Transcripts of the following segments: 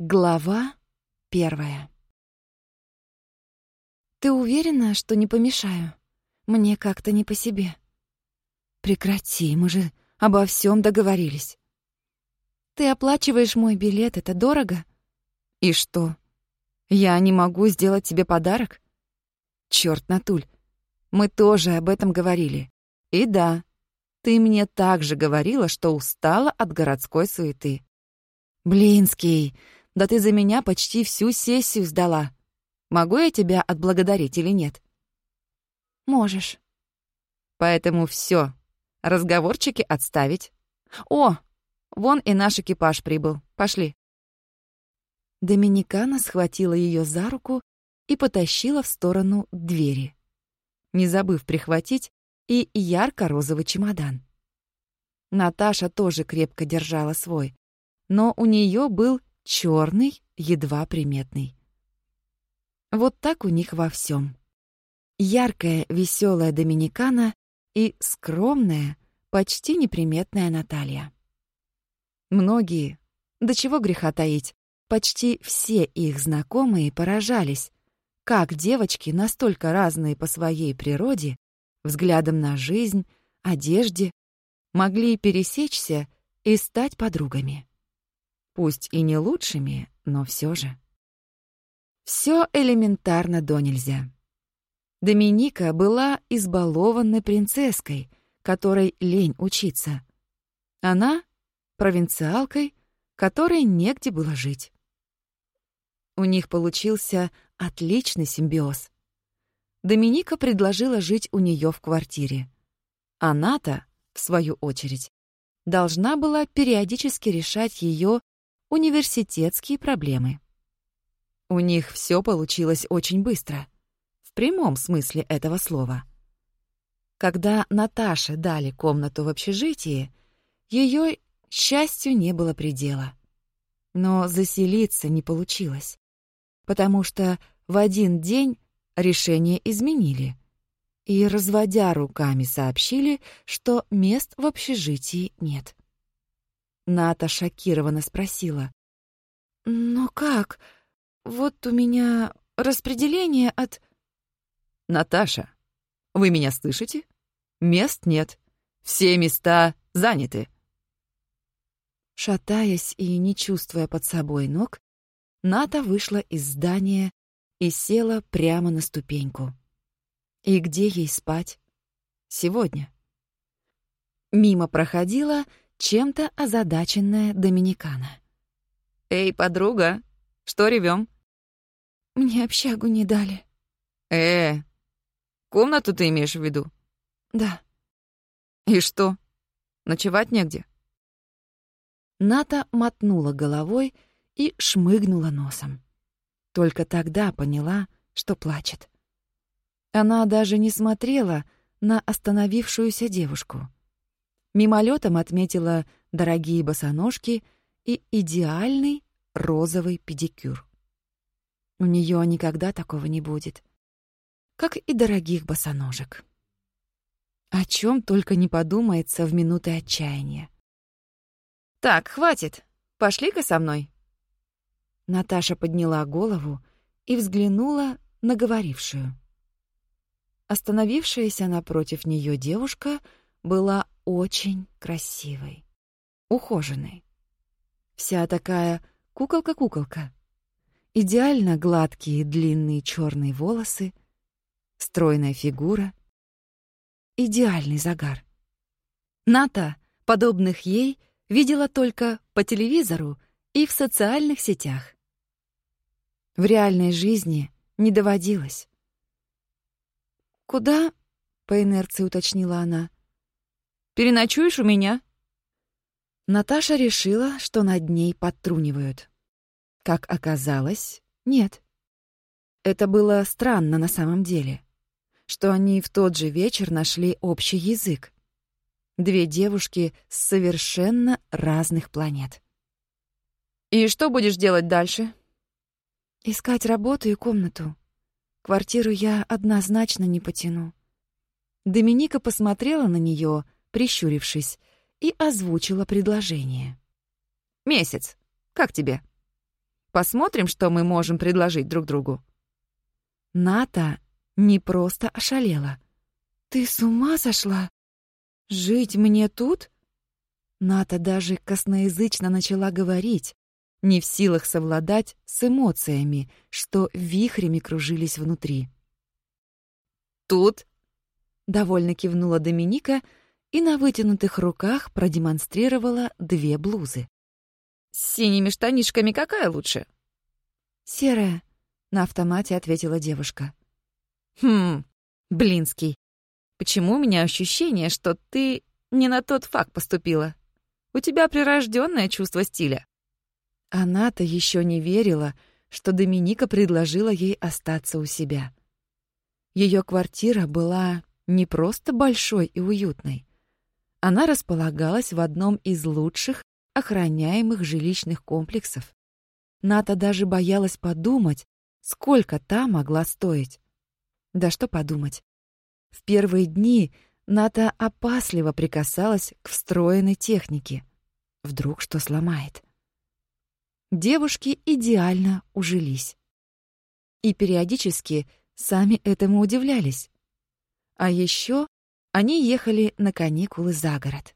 Глава первая. «Ты уверена, что не помешаю? Мне как-то не по себе». «Прекрати, мы же обо всем договорились». «Ты оплачиваешь мой билет, это дорого?» «И что? Я не могу сделать тебе подарок?» «Чёрт, Натуль, мы тоже об этом говорили. И да, ты мне также говорила, что устала от городской суеты». «Блинский, да ты за меня почти всю сессию сдала. Могу я тебя отблагодарить или нет? Можешь. Поэтому все. Разговорчики отставить. О, вон и наш экипаж прибыл. Пошли. Доминикана схватила ее за руку и потащила в сторону двери, не забыв прихватить и ярко-розовый чемодан. Наташа тоже крепко держала свой, но у нее был черный, едва приметный. Вот так у них во всем. Яркая, веселая Доминикана и скромная, почти неприметная Наталья. Многие, до чего греха таить, почти все их знакомые поражались, как девочки, настолько разные по своей природе, взглядом на жизнь, одежде, могли пересечься и стать подругами. Пусть и не лучшими, но все же. Все элементарно до нельзя. Доминика была избалованной принцесской, которой лень учиться. Она — провинциалкой, которой негде было жить. У них получился отличный симбиоз. Доминика предложила жить у нее в квартире. Она-то, в свою очередь, должна была периодически решать ее университетские проблемы. У них все получилось очень быстро, в прямом смысле этого слова. Когда Наташе дали комнату в общежитии, ее счастью не было предела. Но заселиться не получилось, потому что в один день решение изменили и, разводя руками, сообщили, что мест в общежитии нет. Ната шокированно спросила. «Но как? Вот у меня распределение от...» «Наташа, вы меня слышите? Мест нет. Все места заняты». Шатаясь и не чувствуя под собой ног, Ната вышла из здания и села прямо на ступеньку. И где ей спать? Сегодня. Мимо проходила чем-то озадаченная Доминикана. «Эй, подруга, что ревем? «Мне общагу не дали». «Э, комнату ты имеешь в виду?» «Да». «И что, ночевать негде?» Ната мотнула головой и шмыгнула носом. Только тогда поняла, что плачет. Она даже не смотрела на остановившуюся девушку мимолетом отметила дорогие босоножки и идеальный розовый педикюр. У нее никогда такого не будет. Как и дорогих босоножек. О чем только не подумается в минуты отчаяния. «Так, хватит. Пошли-ка со мной». Наташа подняла голову и взглянула на говорившую. Остановившаяся напротив нее девушка была очень красивой, ухоженной. Вся такая куколка-куколка. Идеально гладкие длинные черные волосы, стройная фигура, идеальный загар. Ната, подобных ей, видела только по телевизору и в социальных сетях. В реальной жизни не доводилось. «Куда?» — по инерции уточнила она. Переночуешь у меня?» Наташа решила, что над ней подтрунивают. Как оказалось, нет. Это было странно на самом деле, что они в тот же вечер нашли общий язык. Две девушки с совершенно разных планет. «И что будешь делать дальше?» «Искать работу и комнату. Квартиру я однозначно не потяну». Доминика посмотрела на нее прищурившись, и озвучила предложение. «Месяц. Как тебе?» Посмотрим, что мы можем предложить друг другу». Ната не просто ошалела. «Ты с ума сошла? Жить мне тут?» Ната даже косноязычно начала говорить, не в силах совладать с эмоциями, что вихрями кружились внутри. «Тут?» — довольно кивнула Доминика и на вытянутых руках продемонстрировала две блузы. «С синими штанишками какая лучше?» «Серая», — на автомате ответила девушка. «Хм, Блинский, почему у меня ощущение, что ты не на тот факт поступила? У тебя прирожденное чувство стиля». Она-то еще не верила, что Доминика предложила ей остаться у себя. Ее квартира была не просто большой и уютной. Она располагалась в одном из лучших охраняемых жилищных комплексов. Ната даже боялась подумать, сколько та могла стоить. Да что подумать. В первые дни Ната опасливо прикасалась к встроенной технике. Вдруг что сломает. Девушки идеально ужились. И периодически сами этому удивлялись. А еще они ехали на каникулы за город.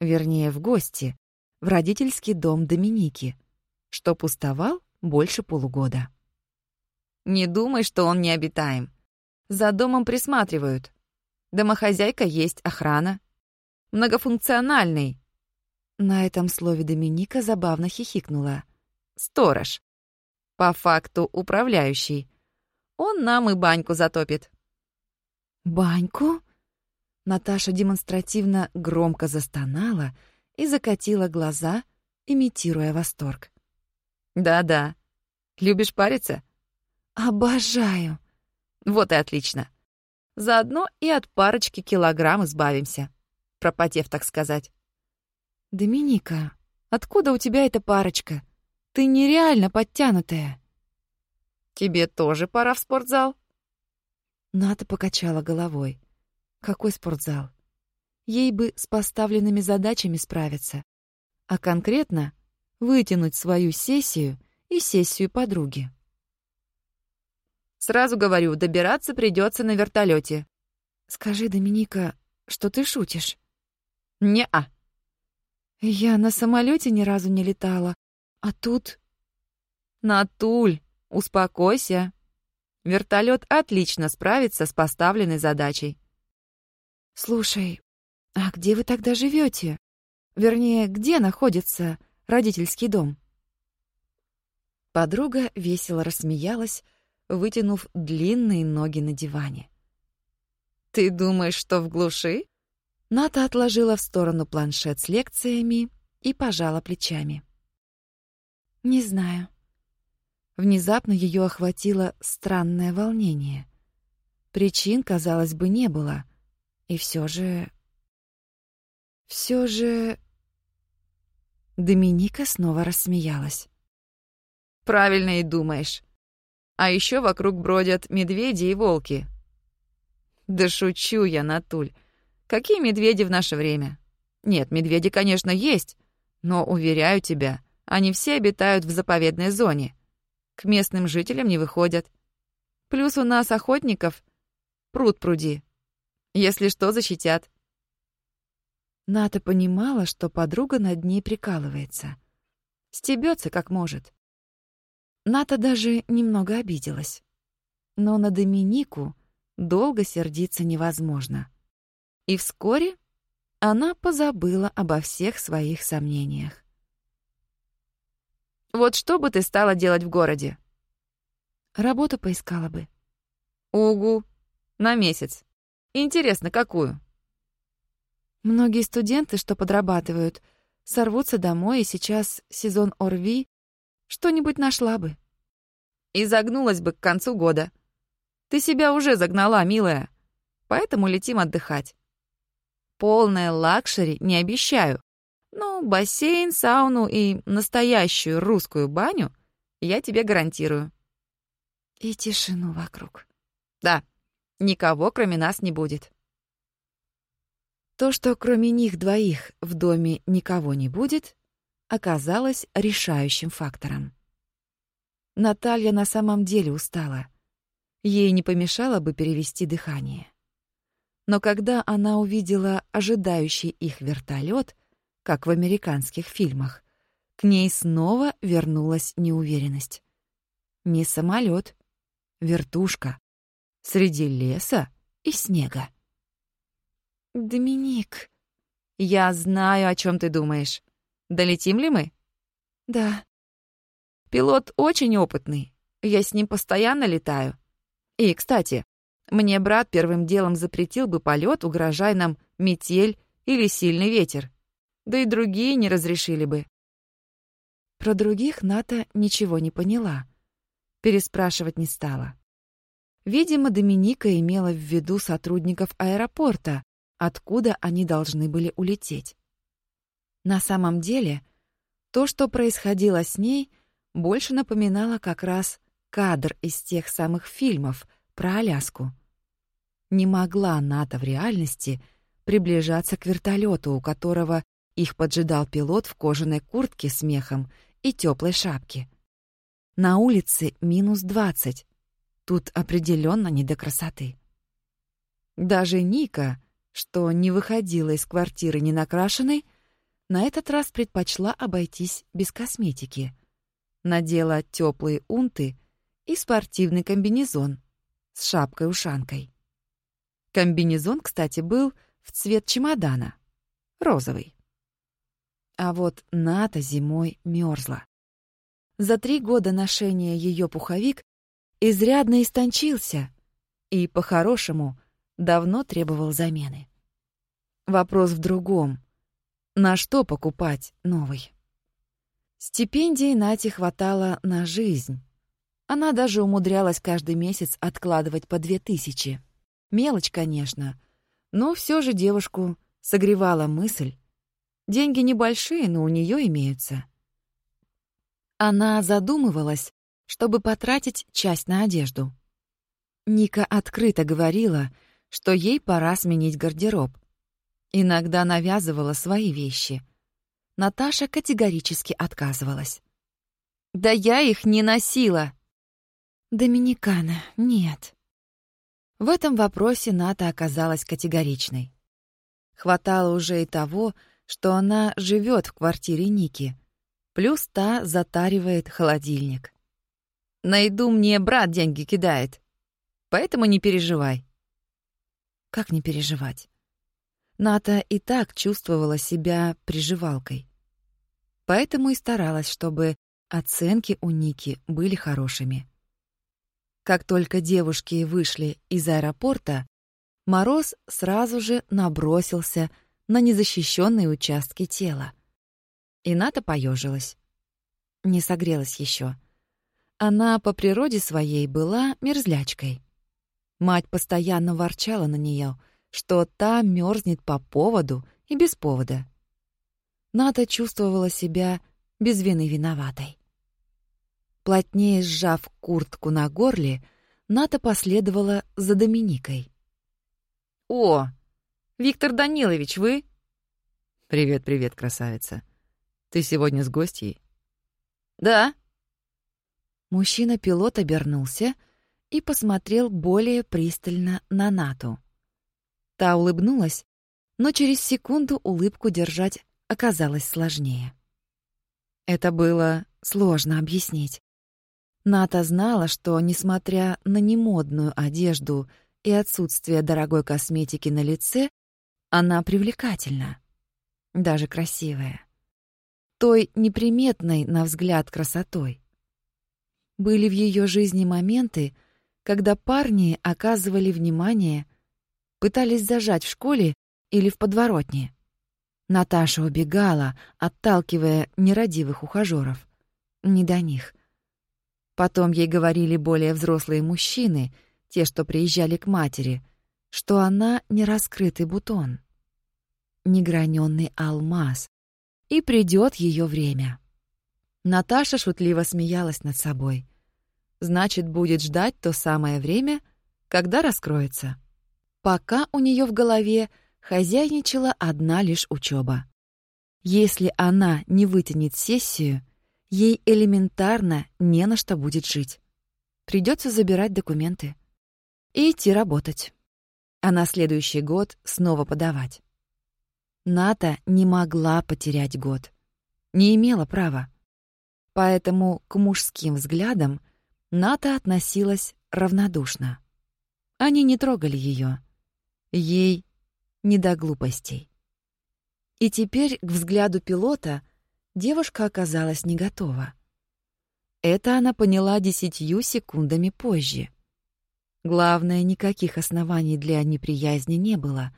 Вернее, в гости, в родительский дом Доминики, что пустовал больше полугода. «Не думай, что он необитаем. За домом присматривают. Домохозяйка есть охрана. Многофункциональный». На этом слове Доминика забавно хихикнула. «Сторож. По факту управляющий. Он нам и баньку затопит». «Баньку?» Наташа демонстративно громко застонала и закатила глаза, имитируя восторг. «Да-да. Любишь париться?» «Обожаю!» «Вот и отлично. Заодно и от парочки килограмм избавимся, пропотев, так сказать». «Доминика, откуда у тебя эта парочка? Ты нереально подтянутая». «Тебе тоже пора в спортзал?» Ната покачала головой. Какой спортзал? Ей бы с поставленными задачами справиться. А конкретно вытянуть свою сессию и сессию подруги. Сразу говорю, добираться придется на вертолете. Скажи, Доминика, что ты шутишь? Не-а. Я на самолете ни разу не летала, а тут... Натуль, успокойся. Вертолет отлично справится с поставленной задачей. «Слушай, а где вы тогда живете? Вернее, где находится родительский дом?» Подруга весело рассмеялась, вытянув длинные ноги на диване. «Ты думаешь, что в глуши?» Ната отложила в сторону планшет с лекциями и пожала плечами. «Не знаю». Внезапно ее охватило странное волнение. Причин, казалось бы, не было, и все же... Все же... Доминика снова рассмеялась. «Правильно и думаешь. А еще вокруг бродят медведи и волки». «Да шучу я, Натуль. Какие медведи в наше время? Нет, медведи, конечно, есть, но, уверяю тебя, они все обитают в заповедной зоне. К местным жителям не выходят. Плюс у нас охотников пруд пруди. Если что, защитят». Ната понимала, что подруга над ней прикалывается. Стебется как может. Ната даже немного обиделась. Но на Доминику долго сердиться невозможно. И вскоре она позабыла обо всех своих сомнениях. «Вот что бы ты стала делать в городе?» «Работу поискала бы». «Угу. На месяц. Интересно, какую? Многие студенты, что подрабатывают, сорвутся домой, и сейчас сезон ОРВИ, что-нибудь нашла бы. И загнулась бы к концу года. Ты себя уже загнала, милая. Поэтому летим отдыхать. Полное luxury не обещаю. Но бассейн, сауну и настоящую русскую баню я тебе гарантирую. И тишину вокруг. Да, Никого, кроме нас, не будет. То, что кроме них двоих в доме никого не будет, оказалось решающим фактором. Наталья на самом деле устала. Ей не помешало бы перевести дыхание. Но когда она увидела ожидающий их вертолет, как в американских фильмах, к ней снова вернулась неуверенность. Не самолет, вертушка, среди леса и снега. «Доминик...» «Я знаю, о чем ты думаешь. Долетим ли мы?» «Да». «Пилот очень опытный. Я с ним постоянно летаю. И, кстати, мне брат первым делом запретил бы полет, угрожая нам метель или сильный ветер. Да и другие не разрешили бы. Про других Ната ничего не поняла. Переспрашивать не стала. Видимо, Доминика имела в виду сотрудников аэропорта, откуда они должны были улететь. На самом деле, то, что происходило с ней, больше напоминало как раз кадр из тех самых фильмов про Аляску. Не могла Ната в реальности приближаться к вертолету, у которого их поджидал пилот в кожаной куртке с мехом и теплой шапки. На улице минус двадцать. Тут определенно не до красоты. Даже Ника, что не выходила из квартиры ненакрашенной, на этот раз предпочла обойтись без косметики. Надела теплые унты и спортивный комбинезон с шапкой-ушанкой. Комбинезон, кстати, был в цвет чемодана, розовый. А вот Ната зимой мерзла. За три года ношения ее пуховик изрядно истончился и, по-хорошему, давно требовал замены. Вопрос в другом. На что покупать новый? Стипендии Нате хватало на жизнь. Она даже умудрялась каждый месяц откладывать по две тысячи. Мелочь, конечно, но все же девушку согревала мысль, Деньги небольшие, но у нее имеются. Она задумывалась, чтобы потратить часть на одежду. Ника открыто говорила, что ей пора сменить гардероб. Иногда навязывала свои вещи. Наташа категорически отказывалась. «Да я их не носила!» «Доминикана, нет». В этом вопросе Ната оказалась категоричной. Хватало уже и того, что она живет в квартире Ники. Плюс та затаривает холодильник. «Найду мне брат деньги кидает. Поэтому не переживай». Как не переживать? Ната и так чувствовала себя приживалкой. Поэтому и старалась, чтобы оценки у Ники были хорошими. Как только девушки вышли из аэропорта, Мороз сразу же набросился на незащищенные участки тела. Ината поежилась. Не согрелась еще. Она по природе своей была мерзлячкой. Мать постоянно ворчала на нее, что та мерзнет по поводу и без повода. Ната чувствовала себя без вины виноватой. Плотнее сжав куртку на горле, Ната последовала за Доминикой. «О, Виктор Данилович, вы?» «Привет, привет, красавица. Ты сегодня с гостьей?» «Да». Мужчина-пилот обернулся и посмотрел более пристально на Нату. Та улыбнулась, но через секунду улыбку держать оказалось сложнее. Это было сложно объяснить. Ната знала, что, несмотря на немодную одежду и отсутствие дорогой косметики на лице, она привлекательна, даже красивая. Той неприметной, на взгляд, красотой. Были в ее жизни моменты, когда парни оказывали внимание, пытались зажать в школе или в подворотне. Наташа убегала, отталкивая нерадивых ухажеров. Не до них. Потом ей говорили более взрослые мужчины, те, что приезжали к матери, что она не раскрытый бутон, не граненый алмаз, и придет ее время. Наташа шутливо смеялась над собой. Значит, будет ждать то самое время, когда раскроется. Пока у нее в голове хозяйничала одна лишь учеба. Если она не вытянет сессию, Ей элементарно не на что будет жить. Придется забирать документы и идти работать. А на следующий год снова подавать. Ната не могла потерять год. Не имела права. Поэтому к мужским взглядам Ната относилась равнодушно. Они не трогали ее. Ей не до глупостей. И теперь к взгляду пилота девушка оказалась не готова. Это она поняла десятью секундами позже. Главное, никаких оснований для неприязни не было.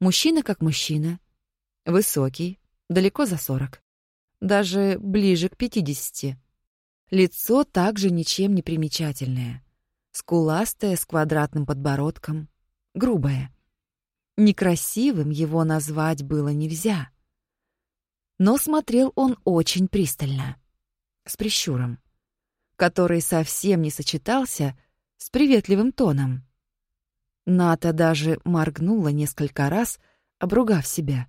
Мужчина как мужчина. Высокий, далеко за сорок. Даже ближе к пятидесяти. Лицо также ничем не примечательное. Скуластое, с квадратным подбородком. Грубое. Некрасивым его назвать было нельзя. Но смотрел он очень пристально. С прищуром. Который совсем не сочетался с приветливым тоном. Ната даже моргнула несколько раз, обругав себя.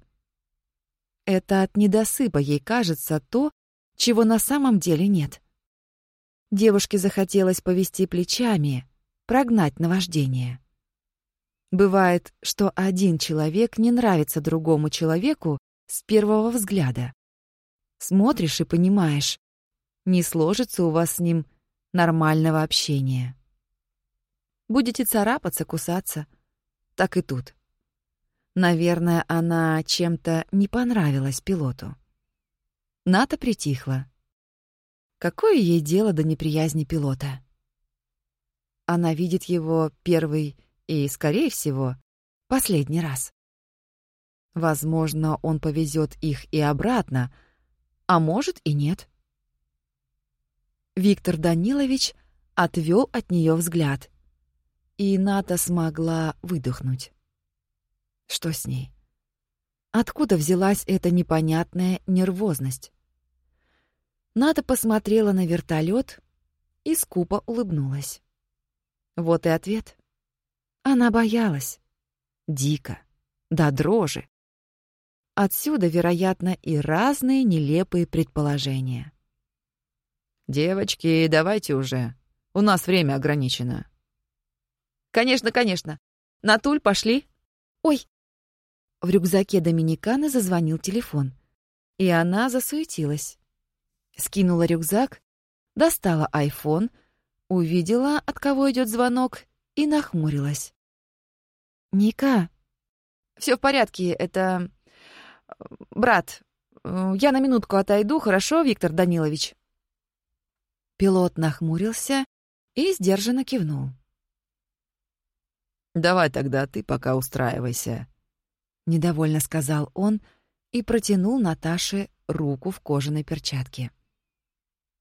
Это от недосыпа ей кажется то, чего на самом деле нет. Девушке захотелось повести плечами, прогнать наваждение. Бывает, что один человек не нравится другому человеку с первого взгляда. Смотришь и понимаешь, не сложится у вас с ним нормального общения. Будете царапаться, кусаться. Так и тут. Наверное, она чем-то не понравилась пилоту. Ната притихла. Какое ей дело до неприязни пилота? Она видит его первый и, скорее всего, последний раз. Возможно, он повезет их и обратно, а может и нет. Виктор Данилович отвел от нее взгляд, и Ната смогла выдохнуть. Что с ней? Откуда взялась эта непонятная нервозность? Ната посмотрела на вертолет и скупо улыбнулась. Вот и ответ. Она боялась. Дико. До дрожи. Отсюда, вероятно, и разные нелепые предположения. «Девочки, давайте уже. У нас время ограничено». «Конечно, конечно. Натуль, пошли». «Ой!» В рюкзаке Доминиканы зазвонил телефон, и она засуетилась. Скинула рюкзак, достала айфон, увидела, от кого идет звонок, и нахмурилась. «Ника!» «Все в порядке, это... брат. Я на минутку отойду, хорошо, Виктор Данилович?» Пилот нахмурился и сдержанно кивнул. «Давай тогда ты пока устраивайся», — недовольно сказал он и протянул Наташе руку в кожаной перчатке.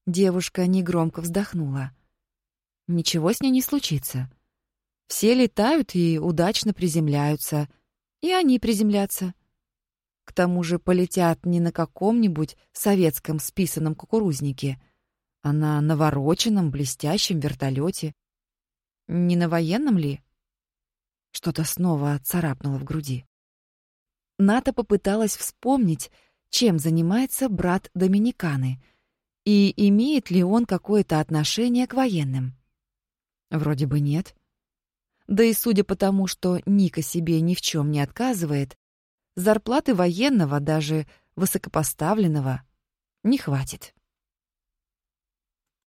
Девушка негромко вздохнула. Ничего с ней не случится. Все летают и удачно приземляются. И они приземлятся. К тому же полетят не на каком-нибудь советском списанном кукурузнике, а на навороченном блестящем вертолете. Не на военном ли? Что-то снова царапнуло в груди. Ната попыталась вспомнить, чем занимается брат Доминиканы и имеет ли он какое-то отношение к военным. Вроде бы нет. Да и судя по тому, что Ника себе ни в чем не отказывает, зарплаты военного, даже высокопоставленного, не хватит.